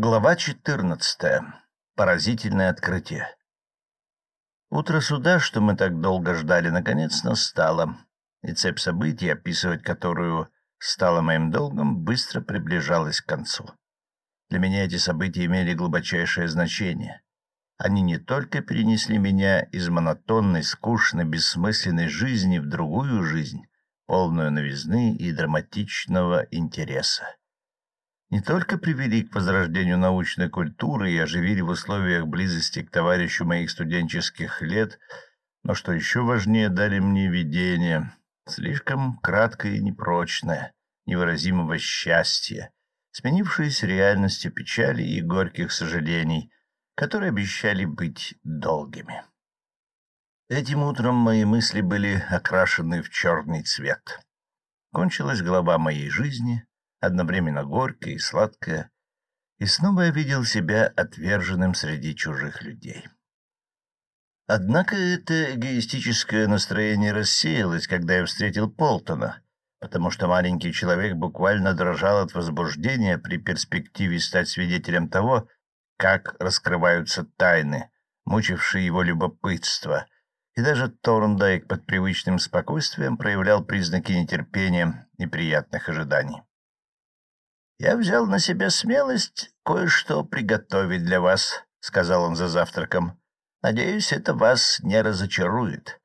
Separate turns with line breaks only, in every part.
Глава 14. Поразительное открытие. Утро суда, что мы так долго ждали, наконец настало, и цепь событий, описывать которую стало моим долгом, быстро приближалась к концу. Для меня эти события имели глубочайшее значение. Они не только перенесли меня из монотонной, скучной, бессмысленной жизни в другую жизнь, полную новизны и драматичного интереса не только привели к возрождению научной культуры и оживили в условиях близости к товарищу моих студенческих лет, но, что еще важнее, дали мне видение, слишком краткое и непрочное, невыразимого счастья, сменившееся реальностью печали и горьких сожалений, которые обещали быть долгими. Этим утром мои мысли были окрашены в черный цвет. Кончилась глава моей жизни — одновременно горькое и сладкое, и снова я видел себя отверженным среди чужих людей. Однако это эгоистическое настроение рассеялось, когда я встретил Полтона, потому что маленький человек буквально дрожал от возбуждения при перспективе стать свидетелем того, как раскрываются тайны, мучившие его любопытство, и даже Торндайк под привычным спокойствием проявлял признаки нетерпения и приятных ожиданий. «Я взял на себя смелость кое-что приготовить для вас», — сказал он за завтраком. «Надеюсь, это вас не разочарует.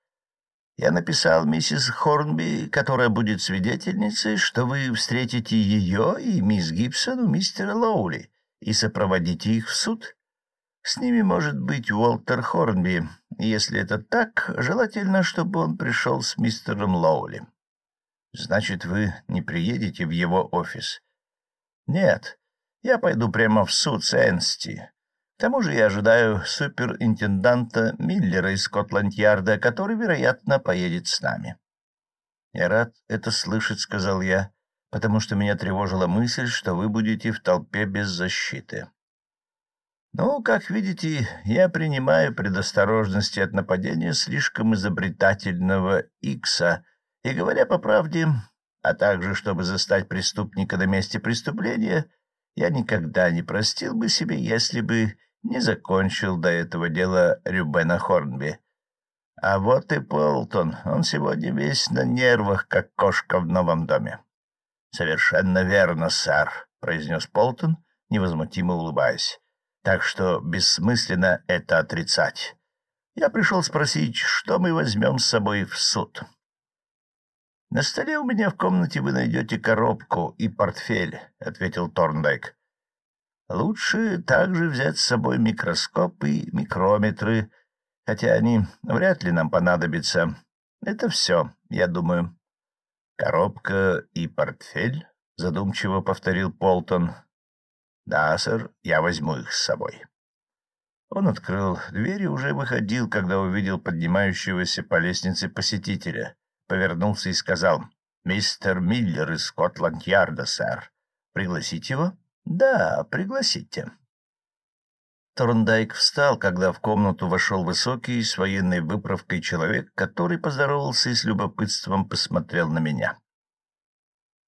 Я написал миссис Хорнби, которая будет свидетельницей, что вы встретите ее и мисс Гибсон у мистера Лоули и сопроводите их в суд. С ними может быть Уолтер Хорнби. Если это так, желательно, чтобы он пришел с мистером Лоули. Значит, вы не приедете в его офис?» Нет, я пойду прямо в суд с Энсти. К тому же я ожидаю суперинтенданта Миллера из Скотланд-Ярда, который, вероятно, поедет с нами. — Я рад это слышать, — сказал я, — потому что меня тревожила мысль, что вы будете в толпе без защиты. Ну, как видите, я принимаю предосторожности от нападения слишком изобретательного Икса, и, говоря по правде, а также, чтобы застать преступника на месте преступления, я никогда не простил бы себе, если бы не закончил до этого дела Рюбена Хорнби. А вот и Полтон, он сегодня весь на нервах, как кошка в новом доме. — Совершенно верно, сэр, — произнес Полтон, невозмутимо улыбаясь. — Так что бессмысленно это отрицать. Я пришел спросить, что мы возьмем с собой в суд. — На столе у меня в комнате вы найдете коробку и портфель, — ответил Торндайк. — Лучше также взять с собой микроскоп и микрометры, хотя они вряд ли нам понадобятся. Это все, я думаю. — Коробка и портфель? — задумчиво повторил Полтон. — Да, сэр, я возьму их с собой. Он открыл дверь и уже выходил, когда увидел поднимающегося по лестнице посетителя — повернулся и сказал, «Мистер Миллер из Скотланд-Ярда, сэр. Пригласить его?» «Да, пригласите». Торндайк встал, когда в комнату вошел высокий с военной выправкой человек, который поздоровался и с любопытством посмотрел на меня.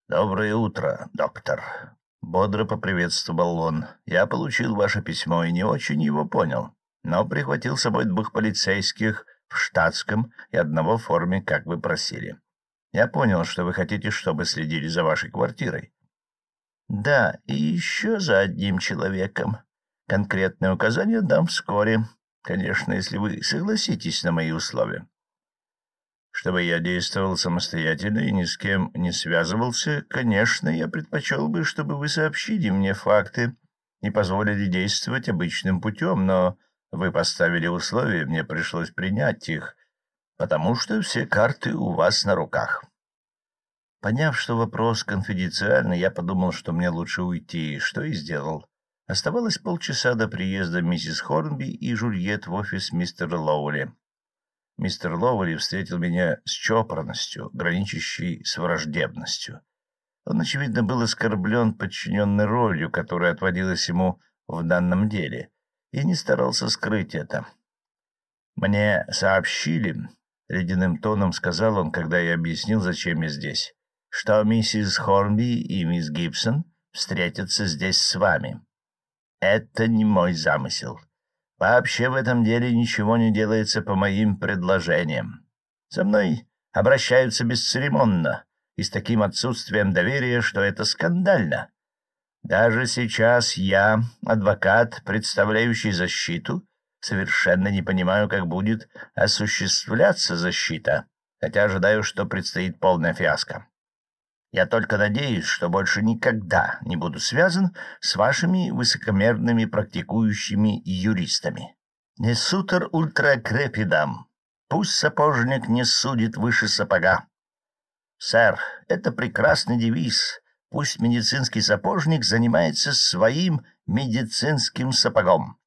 «Доброе утро, доктор», — бодро поприветствовал он. «Я получил ваше письмо и не очень его понял, но прихватил с собой двух полицейских штатском и одного в форме, как вы просили. Я понял, что вы хотите, чтобы следили за вашей квартирой. Да, и еще за одним человеком. Конкретные указания дам вскоре, конечно, если вы согласитесь на мои условия. Чтобы я действовал самостоятельно и ни с кем не связывался, конечно, я предпочел бы, чтобы вы сообщили мне факты и позволили действовать обычным путем, но вы поставили условия, мне пришлось принять их, потому что все карты у вас на руках. Поняв, что вопрос конфиденциальный, я подумал, что мне лучше уйти, что и сделал. Оставалось полчаса до приезда миссис Хорнби и Жульет в офис мистера Лоули. Мистер Лоули встретил меня с чопорностью, граничащей с враждебностью. Он, очевидно, был оскорблен подчиненной ролью, которая отводилась ему в данном деле, и не старался скрыть это. «Мне сообщили», — ледяным тоном сказал он, когда я объяснил, зачем я здесь, «что миссис Хорнби и мисс Гибсон встретятся здесь с вами». Это не мой замысел. Вообще в этом деле ничего не делается по моим предложениям. Со мной обращаются бесцеремонно и с таким отсутствием доверия, что это скандально. Даже сейчас я, адвокат, представляющий защиту, совершенно не понимаю, как будет осуществляться защита, хотя ожидаю, что предстоит полная фиаско. Я только надеюсь, что больше никогда не буду связан с вашими высокомерными практикующими юристами. Не сутер ультра крепидам. Пусть сапожник не судит выше сапога. Сэр, это прекрасный девиз. Пусть медицинский сапожник занимается своим медицинским сапогом.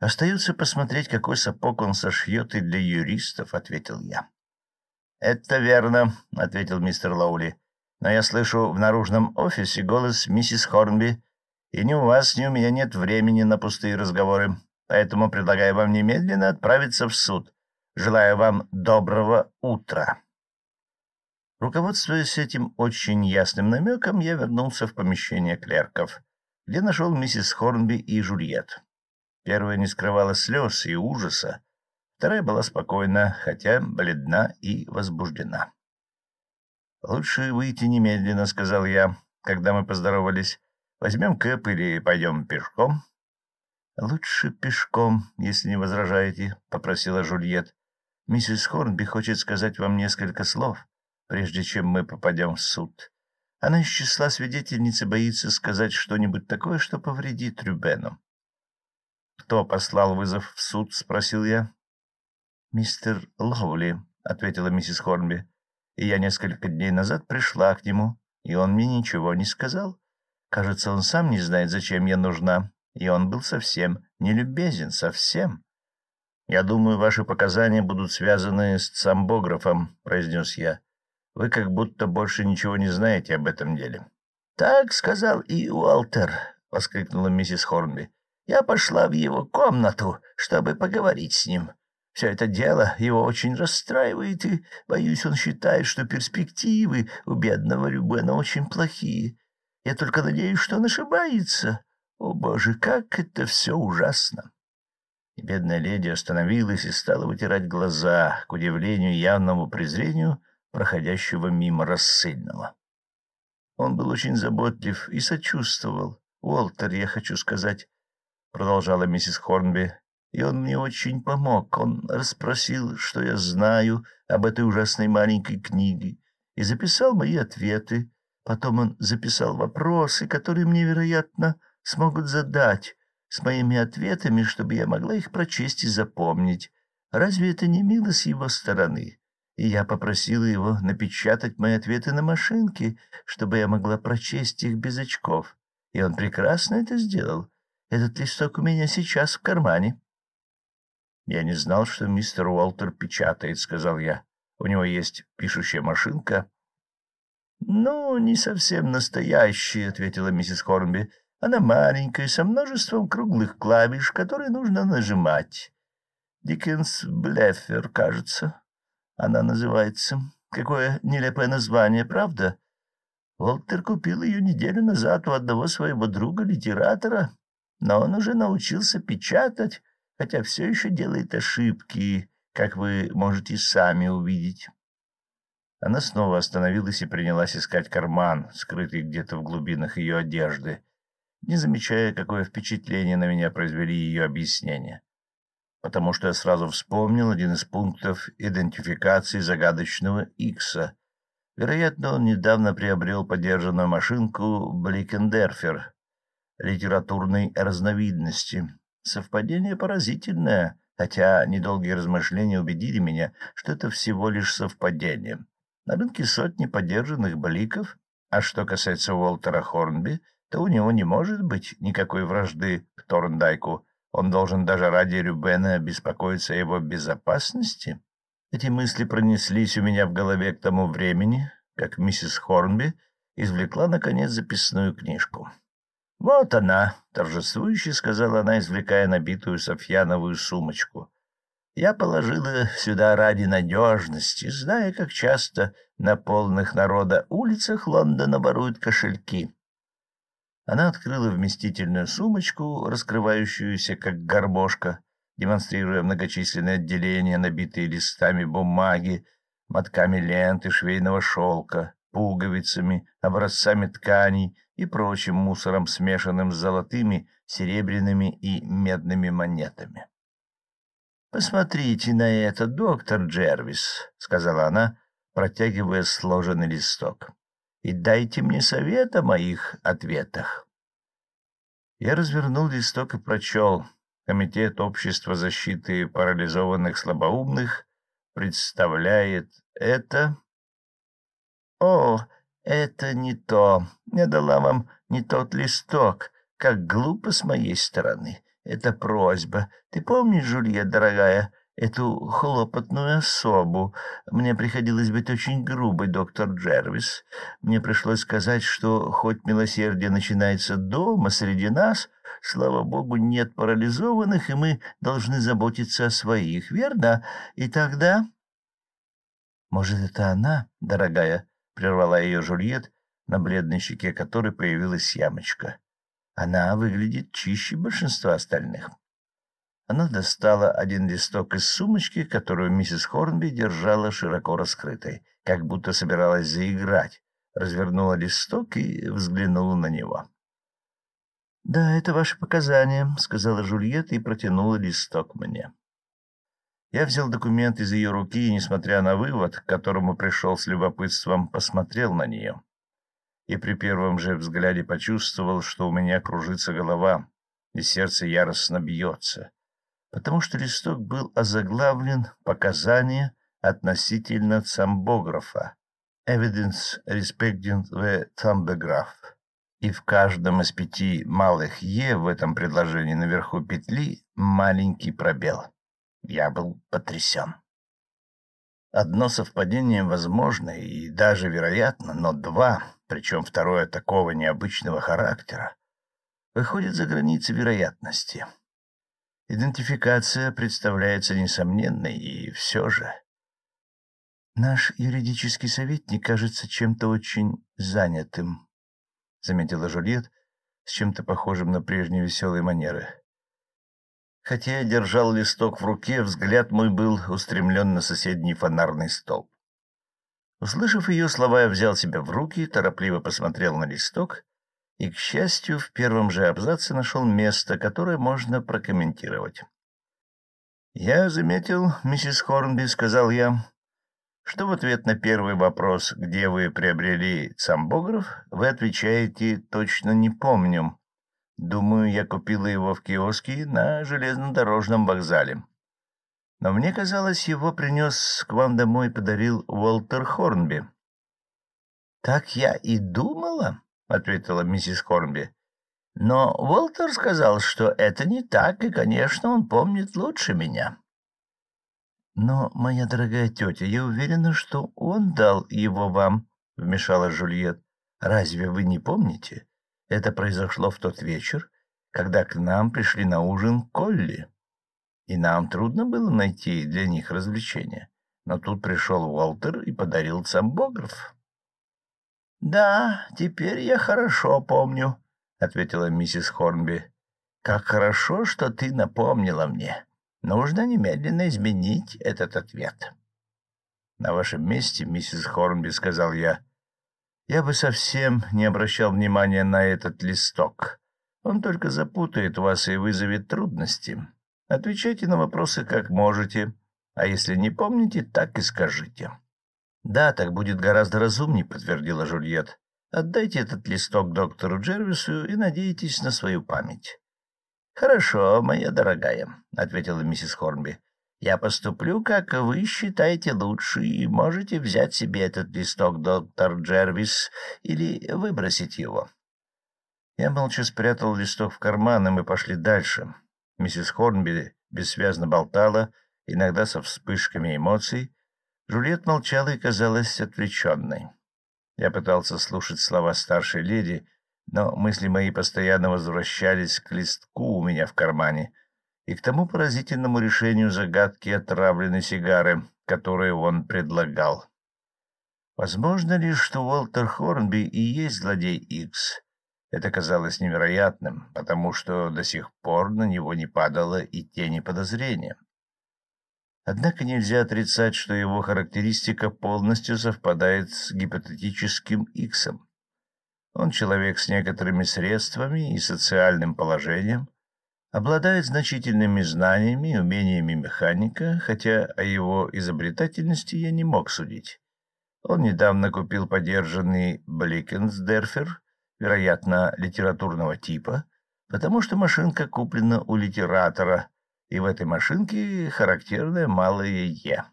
Остается посмотреть, какой сапог он сошьет и для юристов, — ответил я. — Это верно, — ответил мистер Лоули. — Но я слышу в наружном офисе голос миссис Хорнби, и ни у вас, ни у меня нет времени на пустые разговоры, поэтому предлагаю вам немедленно отправиться в суд. Желаю вам доброго утра. Руководствуясь этим очень ясным намеком, я вернулся в помещение клерков, где нашел миссис Хорнби и Жульет. Первая не скрывала слез и ужаса, вторая была спокойна, хотя бледна и возбуждена. «Лучше выйти немедленно», — сказал я, когда мы поздоровались. «Возьмем кэп или пойдем пешком?» «Лучше пешком, если не возражаете», — попросила Жульет. «Миссис Хорнби хочет сказать вам несколько слов, прежде чем мы попадем в суд. Она из числа свидетельницы боится сказать что-нибудь такое, что повредит Рюбену». «Кто послал вызов в суд?» — спросил я. «Мистер Лоули», — ответила миссис Хорнби и я несколько дней назад пришла к нему, и он мне ничего не сказал. Кажется, он сам не знает, зачем я нужна, и он был совсем нелюбезен, совсем. — Я думаю, ваши показания будут связаны с самбографом, — произнес я. — Вы как будто больше ничего не знаете об этом деле. — Так сказал и Уолтер, — воскликнула миссис Хорнби. — Я пошла в его комнату, чтобы поговорить с ним. Все это дело его очень расстраивает, и, боюсь, он считает, что перспективы у бедного Рюбена очень плохие. Я только надеюсь, что он ошибается. О, боже, как это все ужасно!» И бедная леди остановилась и стала вытирать глаза, к удивлению явному презрению проходящего мимо рассыльного. Он был очень заботлив и сочувствовал. «Уолтер, я хочу сказать», — продолжала миссис Хорнби, и он мне очень помог. Он расспросил, что я знаю об этой ужасной маленькой книге, и записал мои ответы. Потом он записал вопросы, которые мне, вероятно, смогут задать с моими ответами, чтобы я могла их прочесть и запомнить. Разве это не мило с его стороны? И я попросила его напечатать мои ответы на машинке, чтобы я могла прочесть их без очков. И он прекрасно это сделал. Этот листок у меня сейчас в кармане. «Я не знал, что мистер Уолтер печатает», — сказал я. «У него есть пишущая машинка». «Ну, не совсем настоящая», — ответила миссис Хорнби. «Она маленькая, со множеством круглых клавиш, которые нужно нажимать. Диккенс Блеффер, кажется. Она называется. Какое нелепое название, правда?» Уолтер купил ее неделю назад у одного своего друга-литератора, но он уже научился печатать хотя все еще делает ошибки, как вы можете сами увидеть. Она снова остановилась и принялась искать карман, скрытый где-то в глубинах ее одежды, не замечая, какое впечатление на меня произвели ее объяснения. Потому что я сразу вспомнил один из пунктов идентификации загадочного Икса. Вероятно, он недавно приобрел подержанную машинку Бликендерфер литературной разновидности, Совпадение поразительное, хотя недолгие размышления убедили меня, что это всего лишь совпадение. На рынке сотни подержанных бликов, а что касается Уолтера Хорнби, то у него не может быть никакой вражды к Торндайку. Он должен даже ради Рюбена беспокоиться о его безопасности. Эти мысли пронеслись у меня в голове к тому времени, как миссис Хорнби извлекла, наконец, записную книжку. — Вот она, — торжествующе сказала она, извлекая набитую софьяновую сумочку. Я положила сюда ради надежности, зная, как часто на полных народа улицах Лондона воруют кошельки. Она открыла вместительную сумочку, раскрывающуюся как гармошка, демонстрируя многочисленные отделения, набитые листами бумаги, мотками ленты, швейного шелка, пуговицами, образцами тканей и прочим мусором, смешанным с золотыми, серебряными и медными монетами. «Посмотрите на это, доктор Джервис», — сказала она, протягивая сложенный листок, — «и дайте мне совет о моих ответах». Я развернул листок и прочел. Комитет общества защиты парализованных слабоумных представляет это... О, это не то. Я дала вам не тот листок. Как глупо с моей стороны. Это просьба. Ты помнишь, Жулья, дорогая, эту хлопотную особу? Мне приходилось быть очень грубой, доктор Джервис. Мне пришлось сказать, что хоть милосердие начинается дома, среди нас, слава богу, нет парализованных, и мы должны заботиться о своих, верно? И тогда... Может, это она, дорогая? — прервала ее Жульет, на бледной щеке которой появилась ямочка. Она выглядит чище большинства остальных. Она достала один листок из сумочки, которую миссис Хорнби держала широко раскрытой, как будто собиралась заиграть, развернула листок и взглянула на него. — Да, это ваши показания, — сказала Жульетта и протянула листок мне. Я взял документ из ее руки и, несмотря на вывод, к которому пришел с любопытством, посмотрел на нее и при первом же взгляде почувствовал, что у меня кружится голова, и сердце яростно бьется, потому что листок был озаглавлен «Показания относительно цамбографа» «Evidence respecting the thambograph». И в каждом из пяти малых «е» в этом предложении наверху петли маленький пробел. Я был потрясен. Одно совпадение возможно и даже вероятно, но два, причем второе такого необычного характера, выходит за границы вероятности. Идентификация представляется несомненной, и все же... «Наш юридический советник кажется чем-то очень занятым», — заметила Жульет с чем-то похожим на прежние веселые манеры. Хотя я держал листок в руке, взгляд мой был устремлен на соседний фонарный столб. Услышав ее слова, я взял себя в руки, торопливо посмотрел на листок и, к счастью, в первом же абзаце нашел место, которое можно прокомментировать. «Я заметил, миссис Хорнби, — сказал я, — что в ответ на первый вопрос, где вы приобрели цамбограф, вы отвечаете «точно не помню», Думаю, я купила его в киоске на железнодорожном вокзале. Но мне казалось, его принес к вам домой и подарил Уолтер Хорнби. — Так я и думала, — ответила миссис Хорнби. — Но Уолтер сказал, что это не так, и, конечно, он помнит лучше меня. — Но, моя дорогая тетя, я уверена, что он дал его вам, — вмешала Жульет. — Разве вы не помните? Это произошло в тот вечер, когда к нам пришли на ужин Колли. И нам трудно было найти для них развлечения. Но тут пришел Уолтер и подарил самбограф. — Да, теперь я хорошо помню, — ответила миссис Хорнби. — Как хорошо, что ты напомнила мне. Нужно немедленно изменить этот ответ. — На вашем месте, миссис Хорнби, — сказал я, я бы совсем не обращал внимания на этот листок. Он только запутает вас и вызовет трудности. Отвечайте на вопросы как можете, а если не помните, так и скажите. — Да, так будет гораздо разумнее, — подтвердила Жульет. — Отдайте этот листок доктору Джервису и надейтесь на свою память. — Хорошо, моя дорогая, — ответила миссис Хорнби. Я поступлю, как вы считаете лучше, и можете взять себе этот листок, доктор Джервис, или выбросить его. Я молча спрятал листок в карман, и мы пошли дальше. Миссис Хорнби бессвязно болтала, иногда со вспышками эмоций. Жульет молчала и казалась отвлеченной. Я пытался слушать слова старшей леди, но мысли мои постоянно возвращались к листку у меня в кармане — и к тому поразительному решению загадки отравленной сигары, которую он предлагал. Возможно ли, что Уолтер Хорнби и есть злодей Икс? Это казалось невероятным, потому что до сих пор на него не падало и тени подозрения. Однако нельзя отрицать, что его характеристика полностью совпадает с гипотетическим Иксом. Он человек с некоторыми средствами и социальным положением, обладает значительными знаниями и умениями механика, хотя о его изобретательности я не мог судить. Он недавно купил подержанный Бликенсдерфер, вероятно, литературного типа, потому что машинка куплена у литератора, и в этой машинке характерное малое «е».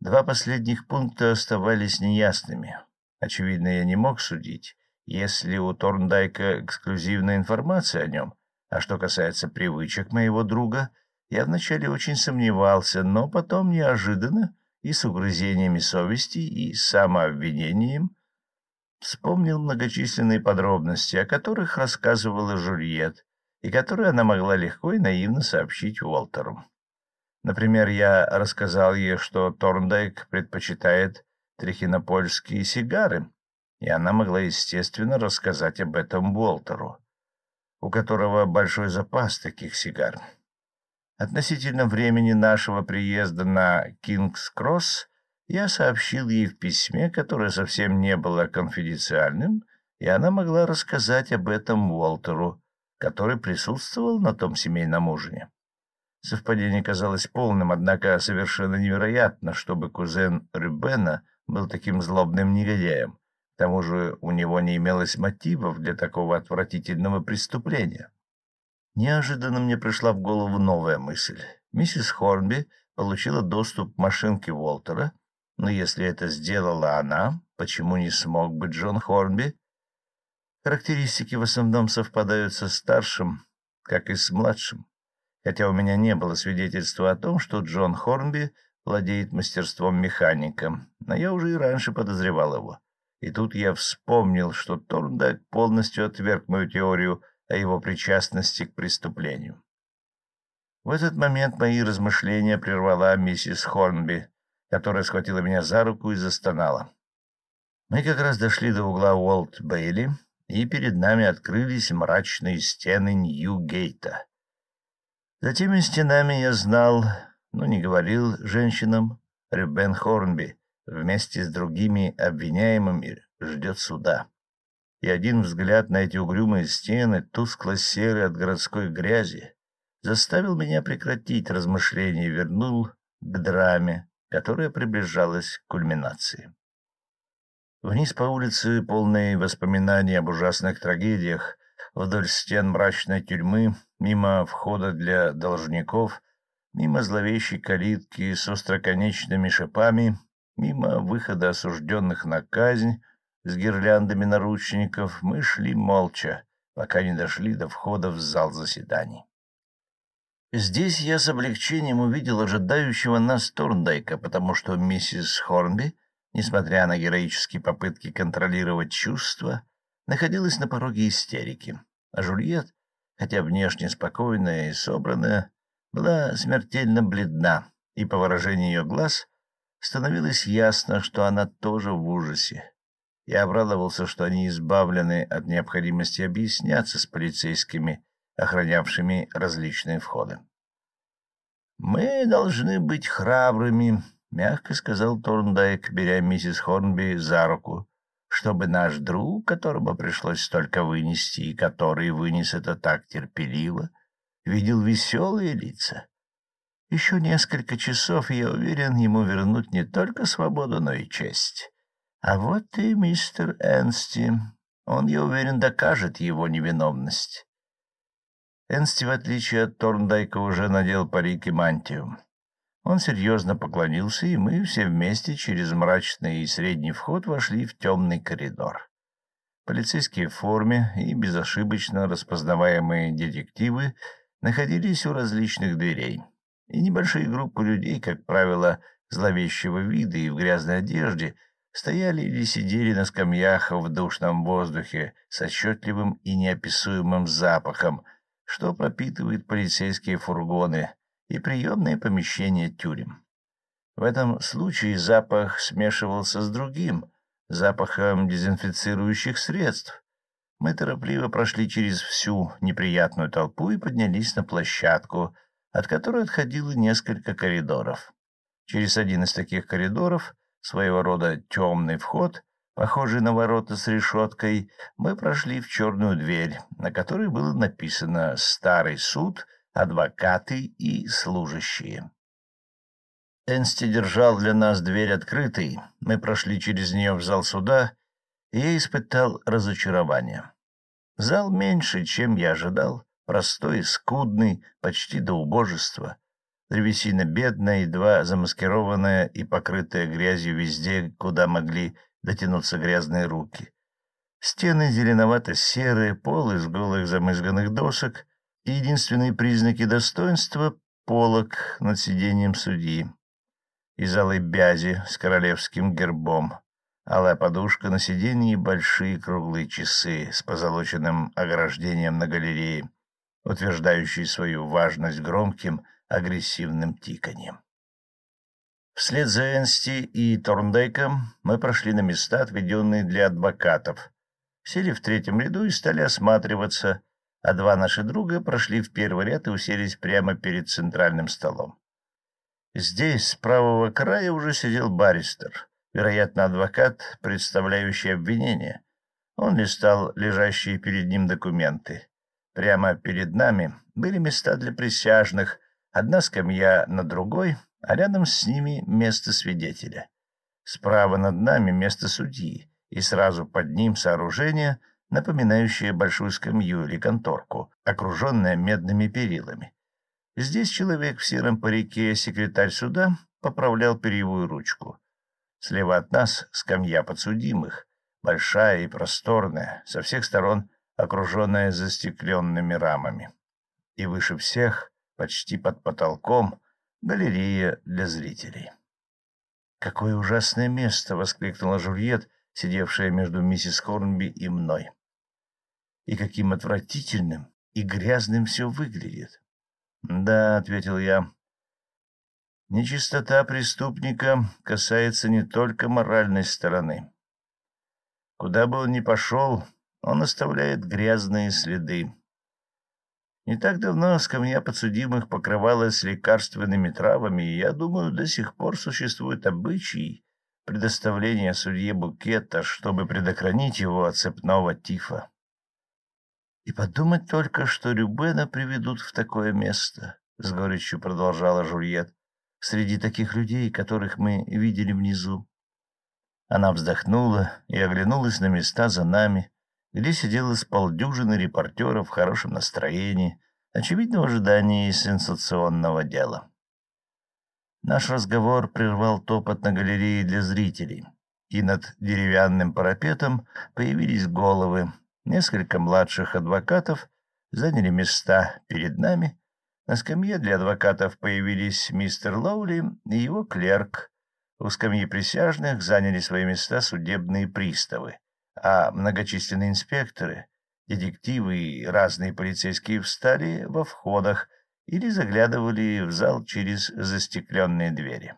Два последних пункта оставались неясными. Очевидно, я не мог судить, если у Торндайка эксклюзивная информация о нем, а что касается привычек моего друга, я вначале очень сомневался, но потом неожиданно и с угрызениями совести, и самообвинением вспомнил многочисленные подробности, о которых рассказывала Жульет, и которые она могла легко и наивно сообщить Уолтеру. Например, я рассказал ей, что Торндайк предпочитает трихинопольские сигары, и она могла, естественно, рассказать об этом Уолтеру у которого большой запас таких сигар. Относительно времени нашего приезда на Кингс-Кросс я сообщил ей в письме, которое совсем не было конфиденциальным, и она могла рассказать об этом Уолтеру, который присутствовал на том семейном ужине. Совпадение казалось полным, однако совершенно невероятно, чтобы кузен Рюбена был таким злобным негодяем, к тому же у него не имелось мотивов для такого отвратительного преступления. Неожиданно мне пришла в голову новая мысль. Миссис Хорнби получила доступ к машинке Уолтера, но если это сделала она, почему не смог бы Джон Хорнби? Характеристики в основном совпадают со старшим, как и с младшим, хотя у меня не было свидетельства о том, что Джон Хорнби владеет мастерством механика, но я уже и раньше подозревал его. И тут я вспомнил, что Торндайк полностью отверг мою теорию о его причастности к преступлению. В этот момент мои размышления прервала миссис Хорнби, которая схватила меня за руку и застонала. Мы как раз дошли до угла Уолт-Бейли, и перед нами открылись мрачные стены Нью-Гейта. За теми стенами я знал, но не говорил женщинам, Рюбен Хорнби, вместе с другими обвиняемыми ждет суда. И один взгляд на эти угрюмые стены, тускло-серые от городской грязи, заставил меня прекратить размышления и вернул к драме, которая приближалась к кульминации. Вниз по улице, полной воспоминаний об ужасных трагедиях, вдоль стен мрачной тюрьмы, мимо входа для должников, мимо зловещей калитки с остроконечными шипами Мимо выхода осужденных на казнь с гирляндами наручников мы шли молча, пока не дошли до входа в зал заседаний. Здесь я с облегчением увидел ожидающего нас Торндайка, потому что миссис Хорнби, несмотря на героические попытки контролировать чувства, находилась на пороге истерики, а Жульет, хотя внешне спокойная и собранная, была смертельно бледна, и по выражению ее глаз становилось ясно, что она тоже в ужасе. Я обрадовался, что они избавлены от необходимости объясняться с полицейскими, охранявшими различные входы. «Мы должны быть храбрыми», — мягко сказал Торндайк, беря миссис Хорнби за руку, «чтобы наш друг, которому пришлось столько вынести и который вынес это так терпеливо, видел веселые лица. Еще несколько часов, я уверен, ему вернуть не только свободу, но и честь. А вот и мистер Энсти. Он, я уверен, докажет его невиновность. Энсти, в отличие от Торндайка, уже надел парик и мантию. Он серьезно поклонился, и мы все вместе через мрачный и средний вход вошли в темный коридор. Полицейские в форме и безошибочно распознаваемые детективы находились у различных дверей и небольшие группы людей, как правило, зловещего вида и в грязной одежде, стояли или сидели на скамьях в душном воздухе с отчетливым и неописуемым запахом, что пропитывает полицейские фургоны и приемные помещения тюрем. В этом случае запах смешивался с другим, запахом дезинфицирующих средств. Мы торопливо прошли через всю неприятную толпу и поднялись на площадку, от которой отходило несколько коридоров. Через один из таких коридоров, своего рода темный вход, похожий на ворота с решеткой, мы прошли в черную дверь, на которой было написано «Старый суд», «Адвокаты» и «Служащие». Энсти держал для нас дверь открытой. Мы прошли через нее в зал суда, и я испытал разочарование. Зал меньше, чем я ожидал, простой, скудный, почти до убожества. Древесина бедная, едва замаскированная и покрытая грязью везде, куда могли дотянуться грязные руки. Стены зеленовато-серые, пол из голых замызганных досок единственные признаки достоинства — полок над сиденьем судьи. Из алой бязи с королевским гербом, алая подушка на сиденье и большие круглые часы с позолоченным ограждением на галерее, утверждающие свою важность громким агрессивным тиканьем. Вслед за Энсти и Торндейком мы прошли на места, отведенные для адвокатов, сели в третьем ряду и стали осматриваться, а два наши друга прошли в первый ряд и уселись прямо перед центральным столом. Здесь, с правого края, уже сидел баристер, вероятно, адвокат, представляющий обвинение. Он листал лежащие перед ним документы. Прямо перед нами были места для присяжных, одна скамья на другой, а рядом с ними место свидетеля. Справа над нами место судьи, и сразу под ним сооружение, напоминающее большую скамью или конторку, окруженное медными перилами. Здесь человек в сером парике, секретарь суда, поправлял перьевую ручку. Слева от нас скамья подсудимых, большая и просторная, со всех сторон окруженная застекленными рамами. И выше всех, почти под потолком, галерея для зрителей. «Какое ужасное место!» — воскликнула Жульет, сидевшая между миссис Хорнби и мной. «И каким отвратительным и грязным все выглядит!» «Да», — ответил я, — «нечистота преступника касается не только моральной стороны. Куда бы он ни пошел, он оставляет грязные следы. Не так давно скамья подсудимых покрывалась лекарственными травами, и, я думаю, до сих пор существует обычай предоставления судье букета, чтобы предохранить его от цепного тифа. И подумать только, что Рюбена приведут в такое место, — с горечью продолжала Жульет, — среди таких людей, которых мы видели внизу. Она вздохнула и оглянулась на места за нами, где сидело с полдюжины репортеров в хорошем настроении, очевидно, в ожидании сенсационного дела. Наш разговор прервал топот на галерее для зрителей, и над деревянным парапетом появились головы, Несколько младших адвокатов заняли места перед нами. На скамье для адвокатов появились мистер Лоули и его клерк. У скамьи присяжных заняли свои места судебные приставы, а многочисленные инспекторы, детективы и разные полицейские встали во входах или заглядывали в зал через застекленные двери.